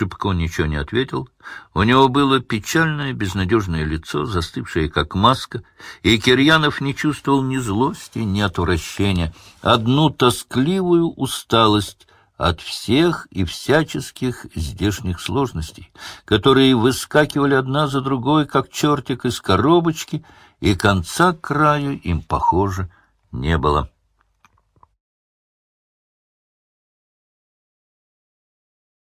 Шипко ничего не ответил. У него было печальное, безнадежное лицо, застывшее как маска, и Кирьянов не чувствовал ни злости, ни отвращения, одну тоскливую усталость от всех и всяческих здешних сложностей, которые выскакивали одна за другой, как чертик из коробочки, и конца краю им, похоже, не было.